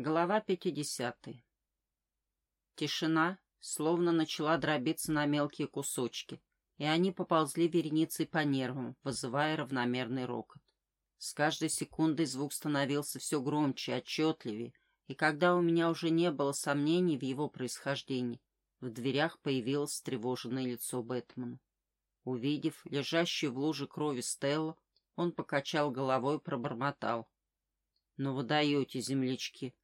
Глава 50. Тишина словно начала дробиться на мелкие кусочки, и они поползли вереницей по нервам, вызывая равномерный рокот. С каждой секундой звук становился все громче, отчетливее, и когда у меня уже не было сомнений в его происхождении, в дверях появилось встревоженное лицо Бэтмена. Увидев лежащую в луже крови Стеллу, он покачал головой и пробормотал. — Ну вы даете, землячки.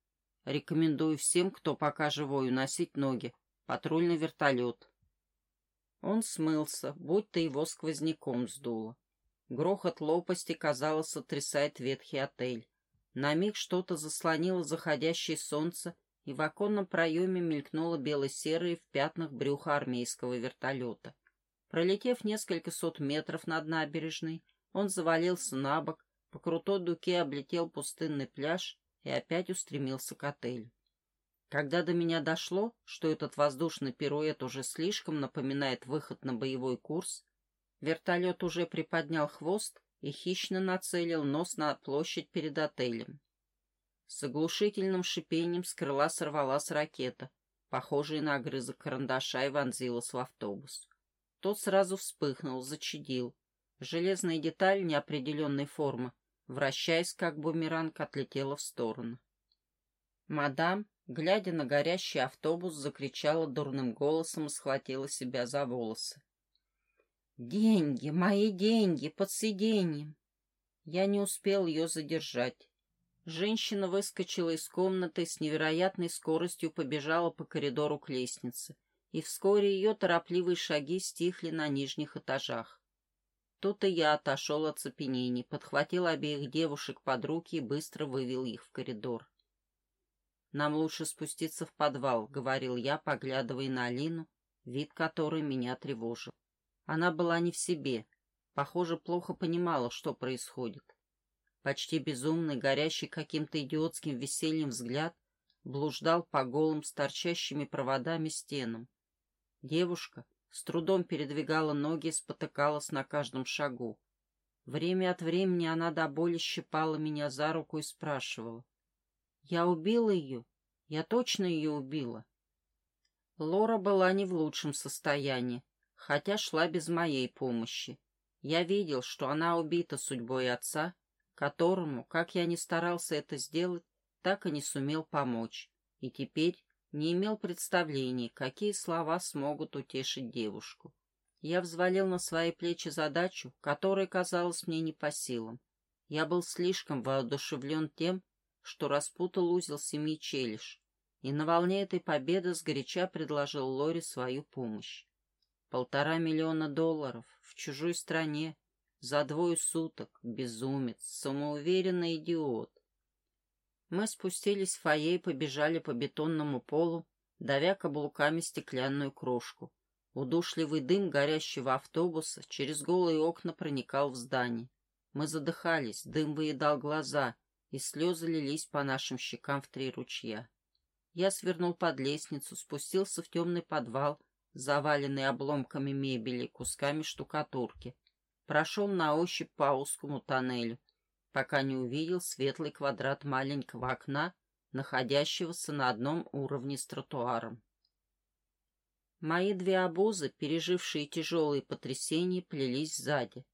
Рекомендую всем, кто пока живой, уносить ноги. Патрульный вертолет. Он смылся, будто его сквозняком сдуло. Грохот лопасти, казалось, сотрясает ветхий отель. На миг что-то заслонило заходящее солнце, и в оконном проеме мелькнуло бело-серое в пятнах брюха армейского вертолета. Пролетев несколько сот метров над набережной, он завалился на бок, по крутой дуке облетел пустынный пляж и опять устремился к отелю. Когда до меня дошло, что этот воздушный пируэт уже слишком напоминает выход на боевой курс, вертолет уже приподнял хвост и хищно нацелил нос на площадь перед отелем. С оглушительным шипением с крыла сорвалась ракета, похожая на огрызок карандаша, и вонзилась в автобус. Тот сразу вспыхнул, зачадил, Железная деталь неопределенной формы, вращаясь как бумеранг, отлетела в сторону. Мадам, глядя на горящий автобус, закричала дурным голосом и схватила себя за волосы. «Деньги, мои деньги, под сиденьем!» Я не успел ее задержать. Женщина выскочила из комнаты и с невероятной скоростью побежала по коридору к лестнице, и вскоре ее торопливые шаги стихли на нижних этажах. Тут и я отошел от цепенений, подхватил обеих девушек под руки и быстро вывел их в коридор. «Нам лучше спуститься в подвал», — говорил я, поглядывая на Алину, вид которой меня тревожил. Она была не в себе, похоже, плохо понимала, что происходит. Почти безумный, горящий каким-то идиотским весельем взгляд блуждал по голым с торчащими проводами стенам. Девушка, с трудом передвигала ноги и спотыкалась на каждом шагу. Время от времени она до боли щипала меня за руку и спрашивала. «Я убила ее? Я точно ее убила?» Лора была не в лучшем состоянии, хотя шла без моей помощи. Я видел, что она убита судьбой отца, которому, как я ни старался это сделать, так и не сумел помочь, и теперь не имел представления, какие слова смогут утешить девушку. Я взвалил на свои плечи задачу, которая казалась мне не по силам. Я был слишком воодушевлен тем, что распутал узел семьи Челиш, и на волне этой победы сгоряча предложил Лоре свою помощь. Полтора миллиона долларов в чужой стране, за двое суток, безумец, самоуверенный идиот. Мы спустились в фойе и побежали по бетонному полу, давя каблуками стеклянную крошку. Удушливый дым горящего автобуса через голые окна проникал в здание. Мы задыхались, дым выедал глаза, и слезы лились по нашим щекам в три ручья. Я свернул под лестницу, спустился в темный подвал, заваленный обломками мебели и кусками штукатурки. Прошел на ощупь по узкому тоннелю, пока не увидел светлый квадрат маленького окна, находящегося на одном уровне с тротуаром. Мои две обозы, пережившие тяжелые потрясения, плелись сзади.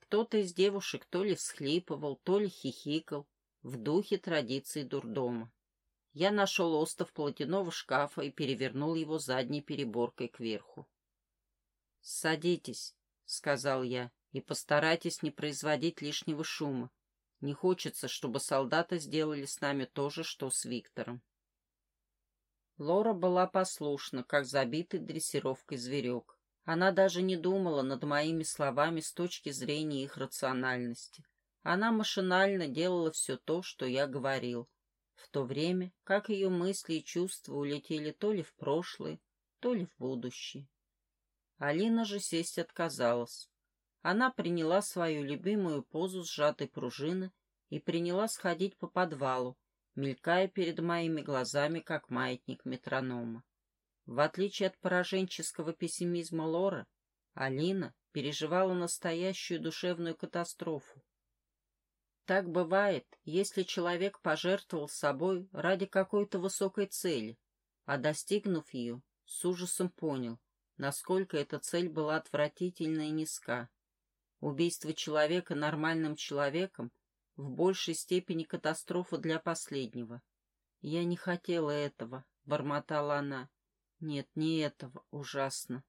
Кто-то из девушек то ли всхлипывал, то ли хихикал, в духе традиций дурдома. Я нашел остов платяного шкафа и перевернул его задней переборкой кверху. «Садитесь», — сказал я, — «и постарайтесь не производить лишнего шума. Не хочется, чтобы солдаты сделали с нами то же, что с Виктором. Лора была послушна, как забитый дрессировкой зверек. Она даже не думала над моими словами с точки зрения их рациональности. Она машинально делала все то, что я говорил, в то время как ее мысли и чувства улетели то ли в прошлое, то ли в будущее. Алина же сесть отказалась. Она приняла свою любимую позу сжатой пружины и приняла сходить по подвалу, мелькая перед моими глазами, как маятник метронома. В отличие от пораженческого пессимизма Лора, Алина переживала настоящую душевную катастрофу. Так бывает, если человек пожертвовал собой ради какой-то высокой цели, а достигнув ее, с ужасом понял, насколько эта цель была отвратительна и низка. Убийство человека нормальным человеком в большей степени катастрофа для последнего. «Я не хотела этого», — бормотала она. «Нет, не этого. Ужасно.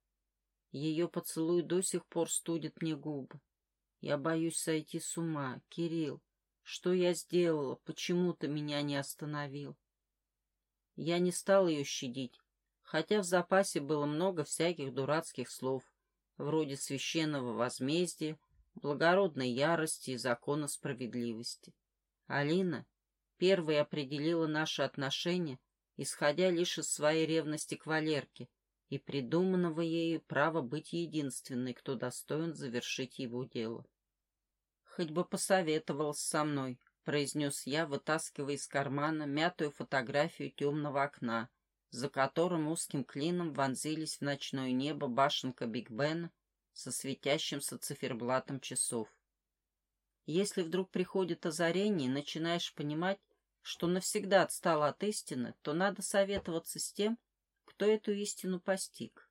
Ее поцелуй до сих пор студит мне губы. Я боюсь сойти с ума. Кирилл, что я сделала? Почему ты меня не остановил? Я не стал ее щадить, хотя в запасе было много всяких дурацких слов, вроде священного возмездия, благородной ярости и закона справедливости. Алина первой определила наши отношения, исходя лишь из своей ревности к Валерке и придуманного ею права быть единственной, кто достоин завершить его дело хоть бы посоветовался со мной», — произнес я, вытаскивая из кармана мятую фотографию темного окна, за которым узким клином вонзились в ночное небо башенка Биг Бена со светящимся циферблатом часов. Если вдруг приходит озарение и начинаешь понимать, что навсегда отстал от истины, то надо советоваться с тем, кто эту истину постиг.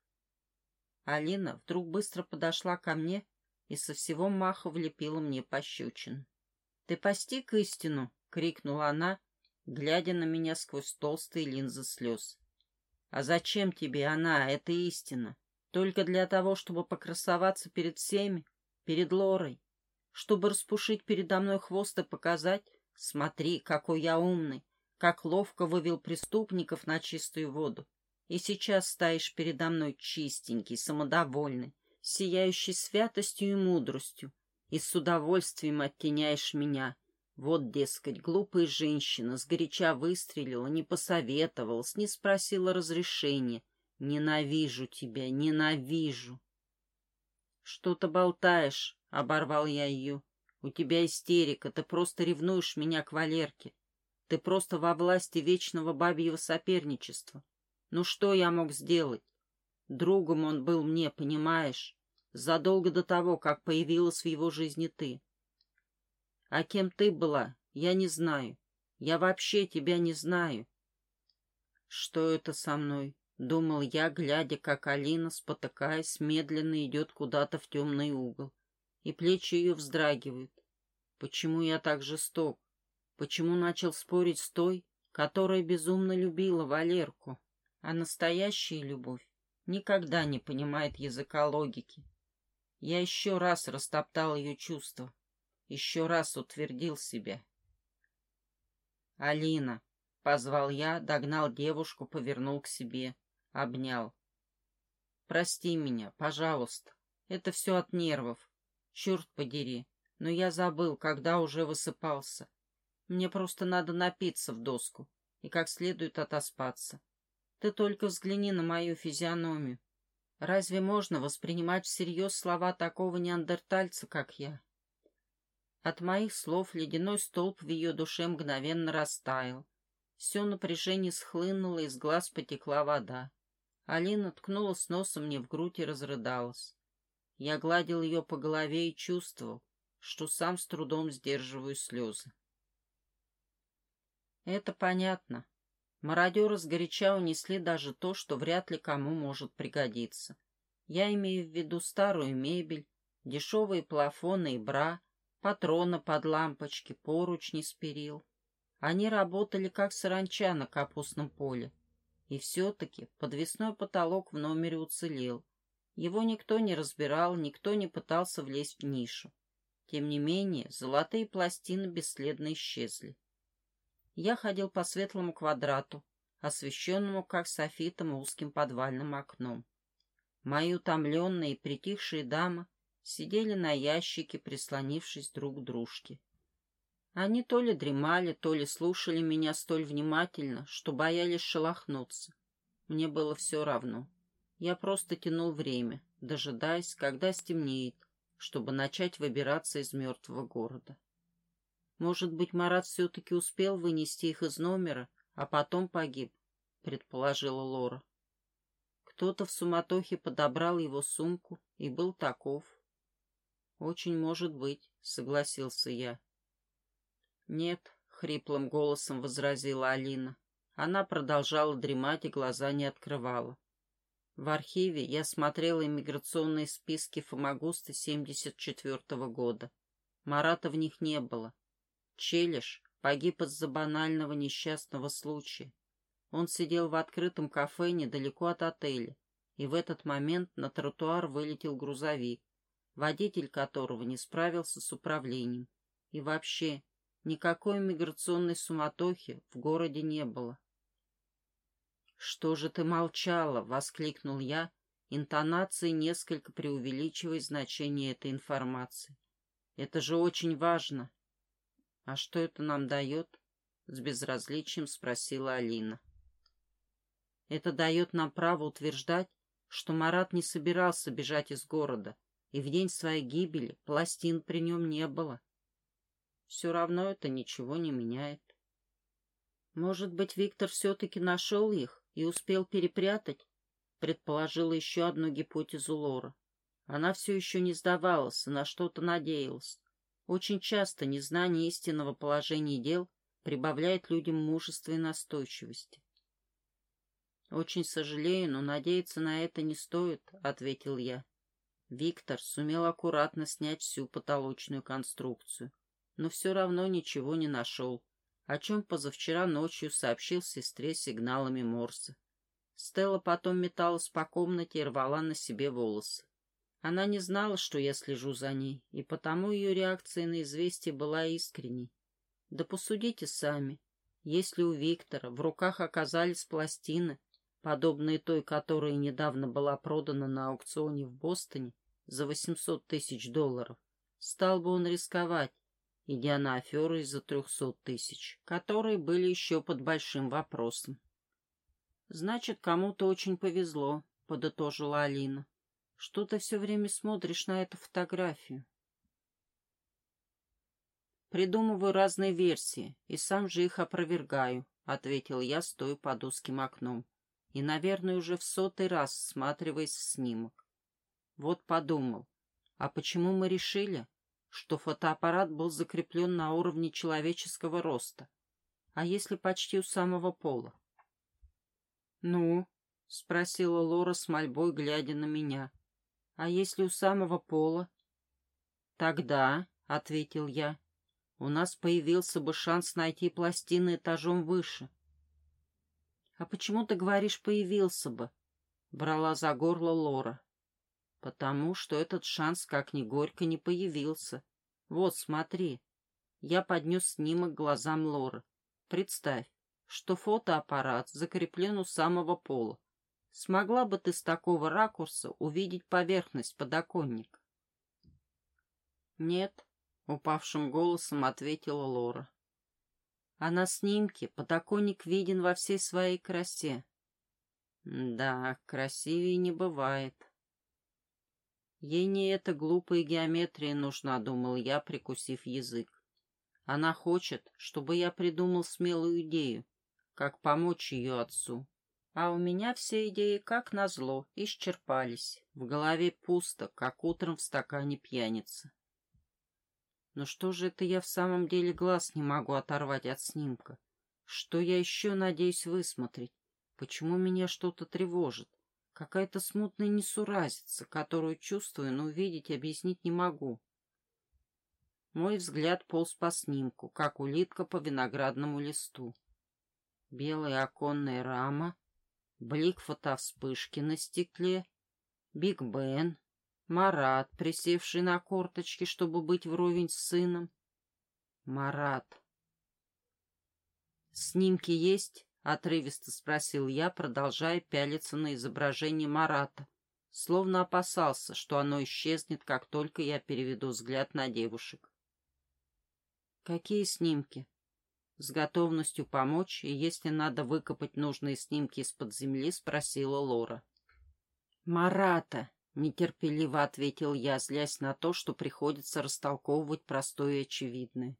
Алина вдруг быстро подошла ко мне и со всего маха влепила мне пощечин. — Ты постиг истину? — крикнула она, глядя на меня сквозь толстые линзы слез. — А зачем тебе она, эта истина? Только для того, чтобы покрасоваться перед всеми, перед Лорой, чтобы распушить передо мной хвост и показать, смотри, какой я умный, как ловко вывел преступников на чистую воду. И сейчас стоишь передо мной чистенький, самодовольный, сияющий святостью и мудростью, и с удовольствием оттеняешь меня. Вот, дескать, глупая женщина сгоряча выстрелила, не посоветовалась, не спросила разрешения. Ненавижу тебя, ненавижу. Что-то болтаешь, — оборвал я ее. У тебя истерика, ты просто ревнуешь меня к Валерке. Ты просто во власти вечного бабьего соперничества. Ну что я мог сделать? Другом он был мне, понимаешь? Задолго до того, как появилась в его жизни ты. А кем ты была, я не знаю. Я вообще тебя не знаю. Что это со мной? Думал я, глядя, как Алина, спотыкаясь, медленно идет куда-то в темный угол. И плечи ее вздрагивают. Почему я так жесток? Почему начал спорить с той, которая безумно любила Валерку? А настоящая любовь никогда не понимает языка логики. Я еще раз растоптал ее чувства, еще раз утвердил себя. «Алина!» — позвал я, догнал девушку, повернул к себе, обнял. «Прости меня, пожалуйста. Это все от нервов. Черт подери, но я забыл, когда уже высыпался. Мне просто надо напиться в доску и как следует отоспаться. Ты только взгляни на мою физиономию. Разве можно воспринимать всерьез слова такого неандертальца, как я? От моих слов ледяной столб в ее душе мгновенно растаял. Все напряжение схлынуло, из глаз потекла вода. Алина ткнулась носом мне в грудь и разрыдалась. Я гладил ее по голове и чувствовал, что сам с трудом сдерживаю слезы. Это понятно. Мародеры сгоряча унесли даже то, что вряд ли кому может пригодиться. Я имею в виду старую мебель, дешевые плафоны и бра, патроны под лампочки, поручни с перил. Они работали как саранча на капустном поле. И все-таки подвесной потолок в номере уцелел. Его никто не разбирал, никто не пытался влезть в нишу. Тем не менее, золотые пластины бесследно исчезли я ходил по светлому квадрату, освещенному как софитом узким подвальным окном. Мои утомленные и притихшие дамы сидели на ящике, прислонившись друг к дружке. Они то ли дремали, то ли слушали меня столь внимательно, что боялись шелохнуться. Мне было все равно. Я просто тянул время, дожидаясь, когда стемнеет, чтобы начать выбираться из мертвого города. Может быть, Марат все-таки успел вынести их из номера, а потом погиб, предположила Лора. Кто-то в суматохе подобрал его сумку и был таков. Очень может быть, согласился я. Нет, — хриплым голосом возразила Алина. Она продолжала дремать и глаза не открывала. В архиве я смотрела иммиграционные списки Фомагуста 74 -го года. Марата в них не было. Челиш погиб из-за банального несчастного случая. Он сидел в открытом кафе недалеко от отеля, и в этот момент на тротуар вылетел грузовик, водитель которого не справился с управлением. И вообще, никакой миграционной суматохи в городе не было. «Что же ты молчала?» — воскликнул я, интонацией несколько преувеличивая значение этой информации. «Это же очень важно». «А что это нам дает?» — с безразличием спросила Алина. «Это дает нам право утверждать, что Марат не собирался бежать из города, и в день своей гибели пластин при нем не было. Все равно это ничего не меняет. Может быть, Виктор все-таки нашел их и успел перепрятать, предположила еще одну гипотезу Лора. Она все еще не сдавалась и на что-то надеялась. Очень часто незнание истинного положения дел прибавляет людям мужества и настойчивости. «Очень сожалею, но надеяться на это не стоит», — ответил я. Виктор сумел аккуратно снять всю потолочную конструкцию, но все равно ничего не нашел о чем позавчера ночью сообщил сестре сигналами Морса. Стелла потом металась по комнате и рвала на себе волосы. Она не знала, что я слежу за ней, и потому ее реакция на известие была искренней. Да посудите сами. Если у Виктора в руках оказались пластины, подобные той, которая недавно была продана на аукционе в Бостоне за 800 тысяч долларов, стал бы он рисковать, идя на аферу из-за трехсот тысяч, которые были еще под большим вопросом. «Значит, кому-то очень повезло», — подытожила Алина. «Что ты все время смотришь на эту фотографию?» «Придумываю разные версии, и сам же их опровергаю», — ответил я, стоя под узким окном, и, наверное, уже в сотый раз всматриваясь в снимок. Вот подумал, а почему мы решили, что фотоаппарат был закреплен на уровне человеческого роста, а если почти у самого пола. «Ну?» — спросила Лора с мольбой, глядя на меня. «А если у самого пола?» «Тогда», — ответил я, — «у нас появился бы шанс найти пластины этажом выше». «А почему ты говоришь «появился бы»?» — брала за горло Лора. Потому что этот шанс как ни горько не появился. Вот, смотри. Я поднес снимок глазам Лоры. Представь, что фотоаппарат закреплен у самого пола. Смогла бы ты с такого ракурса увидеть поверхность подоконника? Нет, упавшим голосом ответила Лора. А на снимке подоконник виден во всей своей красе. Да, красивее не бывает. Ей не эта глупая геометрия нужна, думал я, прикусив язык. Она хочет, чтобы я придумал смелую идею, как помочь ее отцу. А у меня все идеи, как назло, исчерпались. В голове пусто, как утром в стакане пьяницы. Но что же это я в самом деле глаз не могу оторвать от снимка? Что я еще надеюсь высмотреть? Почему меня что-то тревожит? Какая-то смутная несуразица, которую чувствую, но увидеть объяснить не могу. Мой взгляд полз по снимку, как улитка по виноградному листу. Белая оконная рама, блик фотовспышки на стекле, Биг Бен, Марат, присевший на корточки, чтобы быть вровень с сыном. Марат. Снимки есть? — отрывисто спросил я, продолжая пялиться на изображение Марата, словно опасался, что оно исчезнет, как только я переведу взгляд на девушек. «Какие снимки?» С готовностью помочь, и если надо выкопать нужные снимки из-под земли, спросила Лора. «Марата!» — нетерпеливо ответил я, злясь на то, что приходится растолковывать простое и очевидное.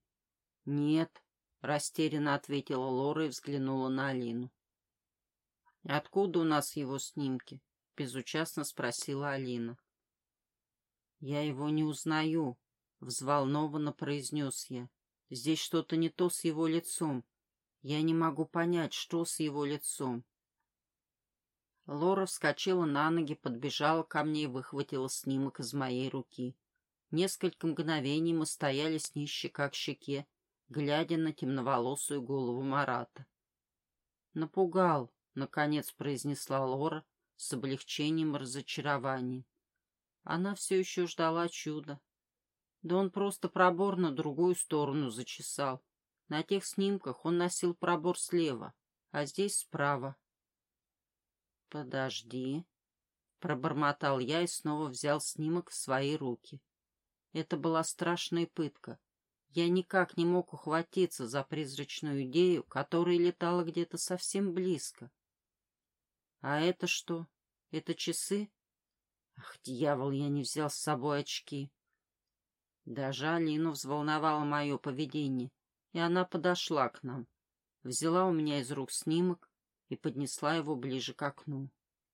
«Нет, — растерянно ответила Лора и взглянула на Алину. «Откуда у нас его снимки?» — безучастно спросила Алина. «Я его не узнаю», — взволнованно произнес я. Здесь что-то не то с его лицом. Я не могу понять, что с его лицом. Лора вскочила на ноги, подбежала ко мне и выхватила снимок из моей руки. Несколько мгновений мы стояли с ней щека к щеке, глядя на темноволосую голову Марата. «Напугал», — наконец произнесла Лора с облегчением и разочарованием. Она все еще ждала чуда. Да он просто пробор на другую сторону зачесал. На тех снимках он носил пробор слева, а здесь справа. «Подожди», — пробормотал я и снова взял снимок в свои руки. Это была страшная пытка. Я никак не мог ухватиться за призрачную идею, которая летала где-то совсем близко. А это что? Это часы? Ах, дьявол, я не взял с собой очки. Даже Алину взволновало мое поведение, и она подошла к нам, взяла у меня из рук снимок и поднесла его ближе к окну.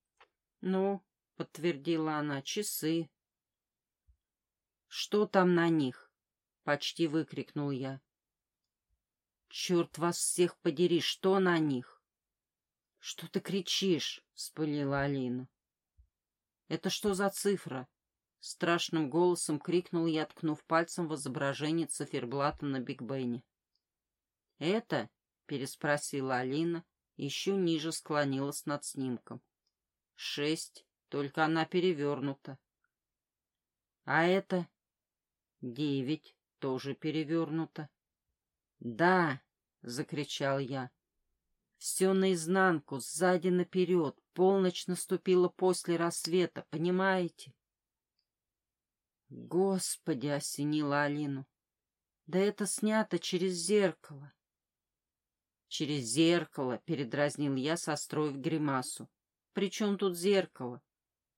— Ну, — подтвердила она, — часы. — Что там на них? — почти выкрикнул я. — Черт вас всех подери, что на них? — Что ты кричишь? — вспылила Алина. «Это что за цифра?» Страшным голосом крикнул я, ткнув пальцем в изображение циферблата на Биг Бене. «Это?» — переспросила Алина, еще ниже склонилась над снимком. «Шесть, только она перевернута». «А это?» «Девять, тоже перевернута». «Да!» — закричал я. «Все наизнанку, сзади наперед, Полночь наступила после рассвета, понимаете? Господи, осенила Алину. Да это снято через зеркало. Через зеркало, передразнил я, состроив гримасу. Причем тут зеркало?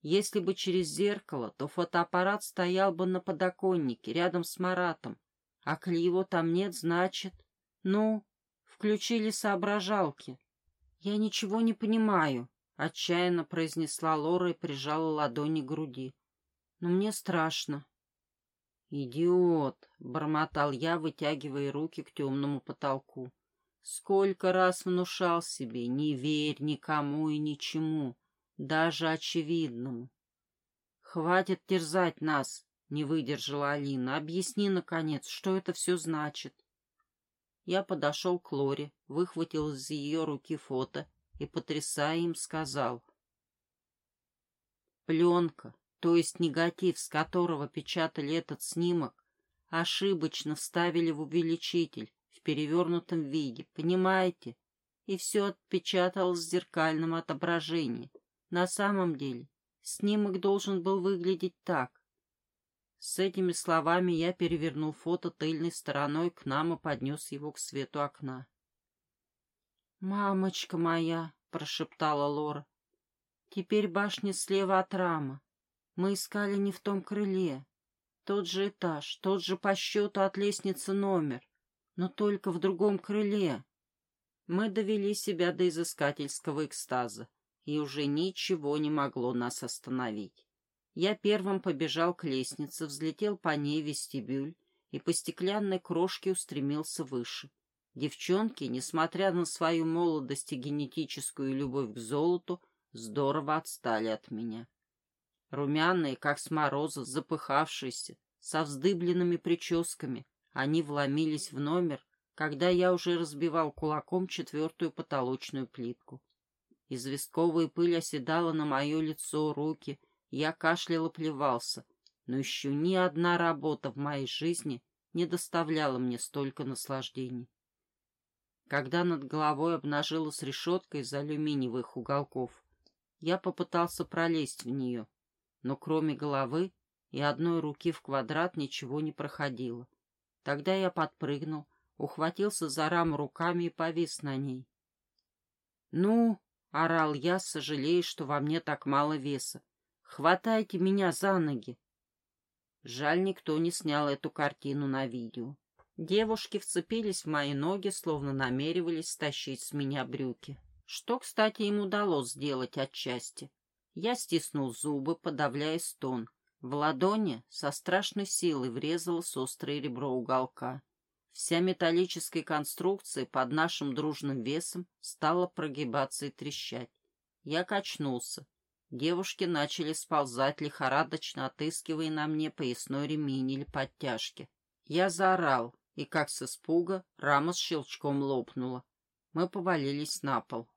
Если бы через зеркало, то фотоаппарат стоял бы на подоконнике, рядом с Маратом. А коли его там нет, значит... Ну, включили соображалки. Я ничего не понимаю, Отчаянно произнесла Лора и прижала ладони к груди. Но мне страшно. «Идиот!» — бормотал я, вытягивая руки к темному потолку. «Сколько раз внушал себе, не верь никому и ничему, даже очевидному!» «Хватит терзать нас!» — не выдержала Алина. «Объясни, наконец, что это все значит?» Я подошел к Лоре, выхватил из ее руки фото и, потрясая им, сказал. Пленка, то есть негатив, с которого печатали этот снимок, ошибочно вставили в увеличитель перевернутом виде, понимаете? И все отпечаталось в зеркальном отображении. На самом деле снимок должен был выглядеть так. С этими словами я перевернул фото тыльной стороной к нам и поднес его к свету окна. «Мамочка моя!» — прошептала Лора. «Теперь башня слева от рама. Мы искали не в том крыле. Тот же этаж, тот же по счету от лестницы номер, но только в другом крыле. Мы довели себя до изыскательского экстаза, и уже ничего не могло нас остановить. Я первым побежал к лестнице, взлетел по ней вестибюль и по стеклянной крошке устремился выше. Девчонки, несмотря на свою молодость и генетическую любовь к золоту, здорово отстали от меня. Румяные, как с мороза, запыхавшиеся, со вздыбленными прическами, они вломились в номер, когда я уже разбивал кулаком четвертую потолочную плитку. Известковая пыль оседала на мое лицо, руки, я кашлял и плевался, но еще ни одна работа в моей жизни не доставляла мне столько наслаждений. Когда над головой обнажилась решетка из алюминиевых уголков, я попытался пролезть в нее, но кроме головы и одной руки в квадрат ничего не проходило. Тогда я подпрыгнул, ухватился за раму руками и повис на ней. «Ну!» — орал я, сожалея, что во мне так мало веса. «Хватайте меня за ноги!» Жаль, никто не снял эту картину на видео. Девушки вцепились в мои ноги, словно намеревались стащить с меня брюки. Что, кстати, им удалось сделать отчасти. Я стиснул зубы, подавляя стон. В ладони со страшной силой врезалось острое ребро уголка. Вся металлическая конструкция под нашим дружным весом стала прогибаться и трещать. Я качнулся. Девушки начали сползать, лихорадочно отыскивая на мне поясной ремень или подтяжки. Я заорал, и, как с испуга, рама с щелчком лопнула. Мы повалились на пол.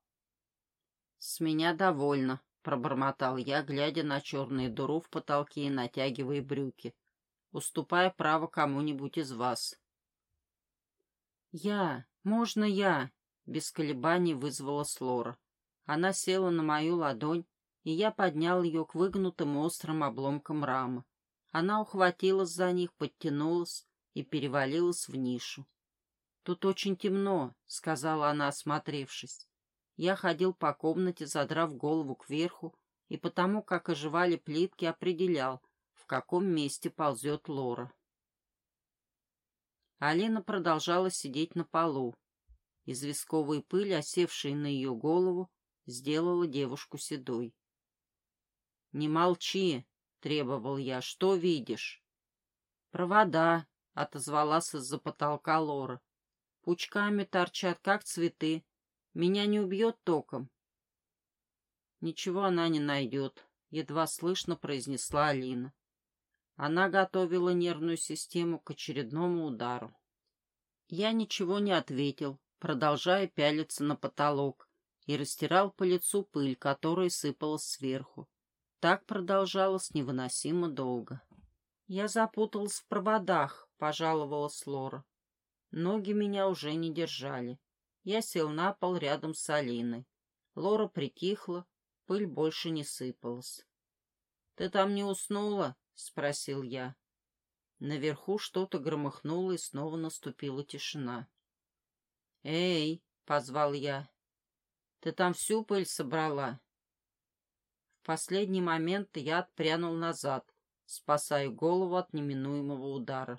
«С меня довольно», — пробормотал я, глядя на черные дыру в потолке и натягивая брюки, уступая право кому-нибудь из вас. «Я! Можно я?» — без колебаний вызвала Слора. Она села на мою ладонь, и я поднял ее к выгнутым острым обломкам рамы. Она ухватилась за них, подтянулась и перевалилась в нишу. «Тут очень темно», — сказала она, осмотревшись. Я ходил по комнате, задрав голову кверху, и потому, как оживали плитки, определял, в каком месте ползет Лора. Алина продолжала сидеть на полу. Известковая пыль, осевшая на ее голову, сделала девушку седой. — Не молчи, — требовал я, — что видишь? — Провода, — отозвалась из-за потолка Лора. — Пучками торчат, как цветы. Меня не убьет током? Ничего она не найдет, едва слышно произнесла Алина. Она готовила нервную систему к очередному удару. Я ничего не ответил, продолжая пялиться на потолок, и растирал по лицу пыль, которая сыпалась сверху. Так продолжалось невыносимо долго. Я запуталась в проводах, пожаловалась Лора. Ноги меня уже не держали. Я сел на пол рядом с Алиной. Лора притихла, пыль больше не сыпалась. — Ты там не уснула? — спросил я. Наверху что-то громыхнуло, и снова наступила тишина. — Эй! — позвал я. — Ты там всю пыль собрала? В последний момент я отпрянул назад, спасая голову от неминуемого удара.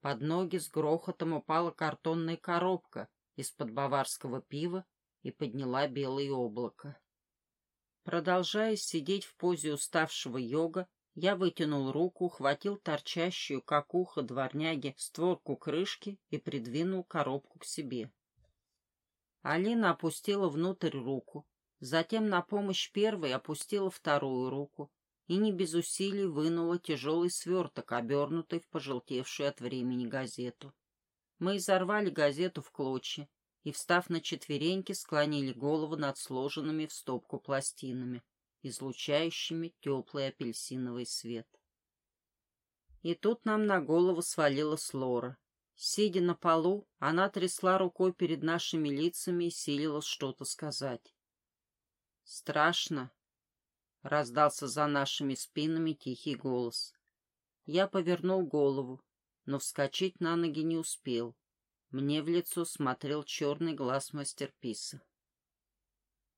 Под ноги с грохотом упала картонная коробка — из-под баварского пива и подняла белое облако. Продолжая сидеть в позе уставшего йога, я вытянул руку, хватил торчащую, как ухо дворняги, створку крышки и придвинул коробку к себе. Алина опустила внутрь руку, затем на помощь первой опустила вторую руку и не без усилий вынула тяжелый сверток, обернутый в пожелтевшую от времени газету. Мы изорвали газету в клочья и, встав на четвереньки, склонили голову над сложенными в стопку пластинами, излучающими теплый апельсиновый свет. И тут нам на голову свалилась Лора. Сидя на полу, она трясла рукой перед нашими лицами и силилась что-то сказать. «Страшно!» — раздался за нашими спинами тихий голос. Я повернул голову но вскочить на ноги не успел. Мне в лицо смотрел черный глаз мастерписа.